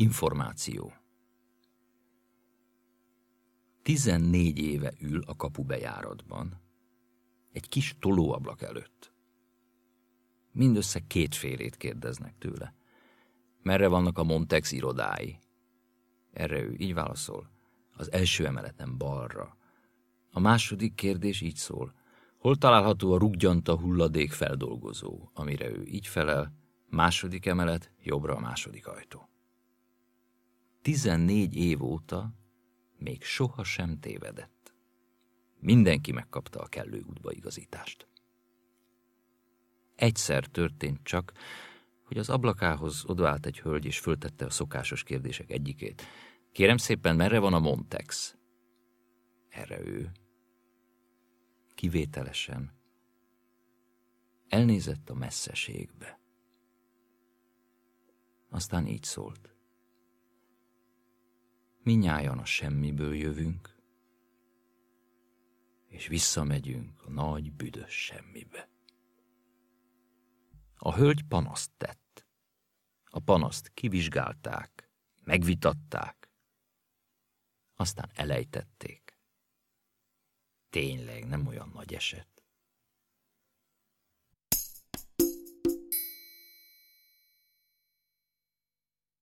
Információ. Tizennégy éve ül a kapu bejáratban, egy kis tolóablak előtt. Mindössze két félét kérdeznek tőle. Merre vannak a Montex irodái? Erre ő így válaszol. Az első emeleten balra. A második kérdés így szól. Hol található a ruggyanta hulladék feldolgozó? Amire ő így felel. Második emelet, jobbra a második ajtó. 14 év óta még soha sem tévedett. Mindenki megkapta a kellő útbaigazítást. Egyszer történt csak, hogy az ablakához odaállt egy hölgy, és föltette a szokásos kérdések egyikét. Kérem szépen, merre van a Montex? Erre ő. Kivételesen. Elnézett a messzeségbe. Aztán így szólt. Minnyájan a semmiből jövünk, és visszamegyünk a nagy büdös semmibe. A hölgy panaszt tett. A panaszt kivizsgálták, megvitatták, aztán elejtették. Tényleg nem olyan nagy eset.